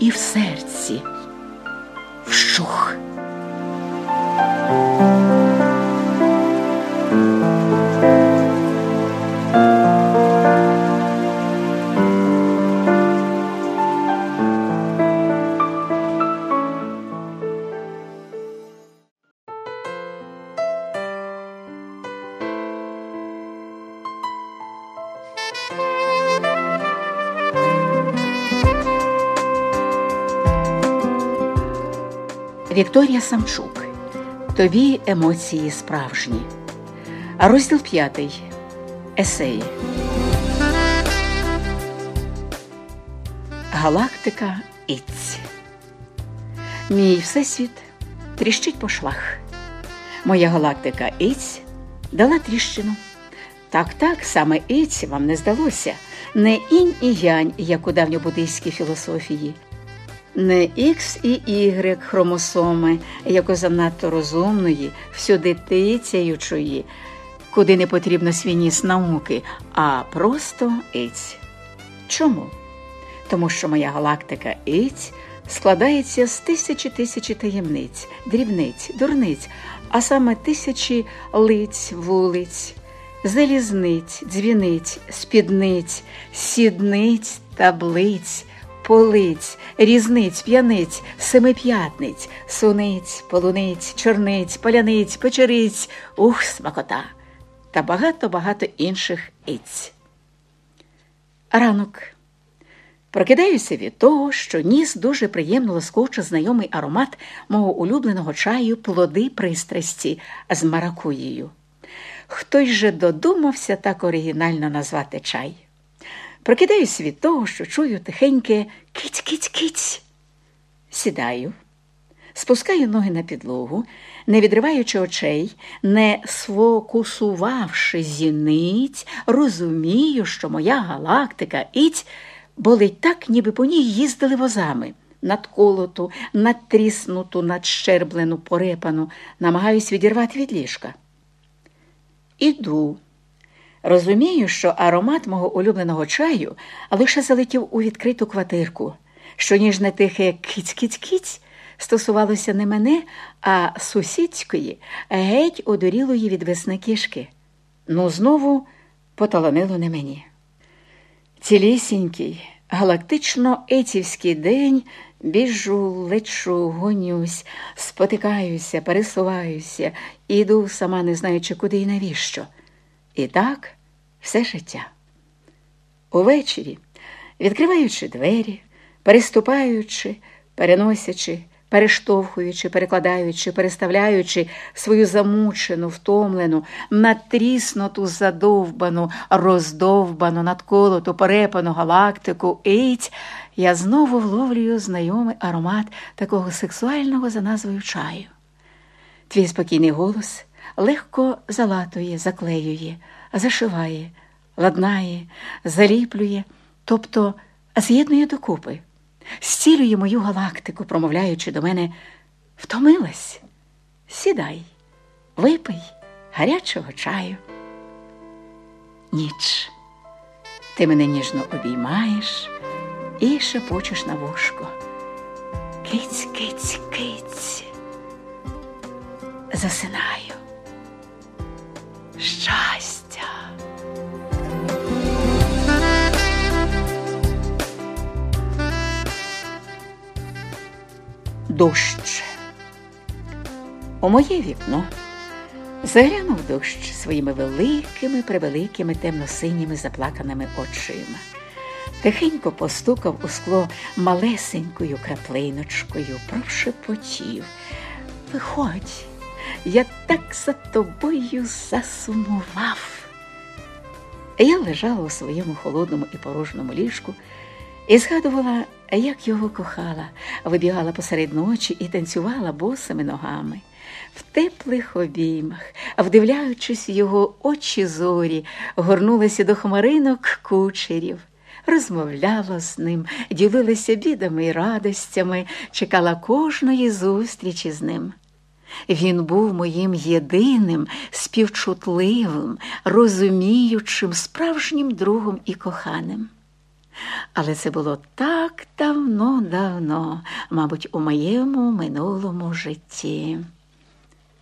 і в серці вщух. Вікторія Самчук. Тобі емоції справжні. Розділ п'ятий. Есеї. Галактика Іць. Мій всесвіт тріщить по швах. Моя галактика Іць дала тріщину. Так, так, саме Іць вам не здалося. Не інь і янь, як у давньобуддийській філософії не Х і Y хромосоми, як у занадто розумної, всюди тицяючої, куди не потрібно свій ніс науки, а просто Іць. Чому? Тому що моя галактика Іць складається з тисячі тисячі таємниць, дрібниць, дурниць, а саме тисячі лиць, вулиць, залізниць, дзвіниць, спідниць, сідниць, таблиць полиць, різниць, п'яниць, семип'ятниць, суниць, полуниць, чорниць, поляниць, печериць, ух, смакота та багато-багато інших іць. Ранок. Прокидаюся від того, що ніс дуже приємно лоскоче знайомий аромат мого улюбленого чаю плоди пристрасті з маракуєю. Хтось же додумався так оригінально назвати чай. Прокидаюсь від того, що чую тихеньке киць-киць-киць. Сідаю, спускаю ноги на підлогу, не відриваючи очей, не сфокусувавши зіниць, розумію, що моя галактика іць болить так, ніби по ній їздили возами. Надколоту, надтріснуту, надщерблену, порепану, намагаюсь відірвати від ліжка. Іду. Розумію, що аромат мого улюбленого чаю лише залетів у відкриту квартирку, що ніжне тихе кіць-кіць-кіць стосувалося не мене, а сусідської, геть одорілої від весни кішки. Ну, знову поталанило не мені. Цілісінький, галактично ецівський день біжу, лечу, гонюсь, спотикаюся, пересуваюся, іду, сама не знаючи, куди і навіщо. І так все життя. Увечері, відкриваючи двері, переступаючи, переносячи, перештовхуючи, перекладаючи, переставляючи свою замучену, втомлену, натріснуту, задовбану, роздовбану, надколоту, перепану галактику, ейць, я знову вловлюю знайомий аромат такого сексуального за назвою чаю. Твій спокійний голос легко залатує, заклеює, зашиває, ладнає, заліплює, тобто з'єднує докупи, зцілює мою галактику, промовляючи до мене втомилась, сідай, випий гарячого чаю. Ніч, ти мене ніжно обіймаєш і шепочеш на вушко. Киць, киць, киць. Засинаю щастя. Дощ. У моє вікно заглянув дощ своїми великими, превеликими темно-синіми заплаканими очима. Тихенько постукав у скло малесенькою краплиночкою, прошепотів. Виходь. Я так за тобою засумував. Я лежала у своєму холодному і порожньому ліжку і згадувала, як його кохала, вибігала посеред ночі і танцювала босими ногами. В теплих обіймах, вдивляючись його очі зорі, горнулася до хмаринок кучерів, розмовляла з ним, ділилася бідами і радостями, чекала кожної зустрічі з ним. Він був моїм єдиним, співчутливим, розуміючим, справжнім другом і коханим. Але це було так давно-давно, мабуть, у моєму минулому житті.